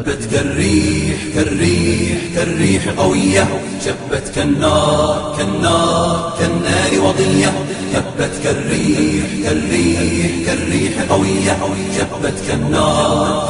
غدت كالريح كالريح كالريح قوية. شبت كالنار كالنار كالنار وضية. هبت كالريح كالريح كالريح قوية. شبت كالنار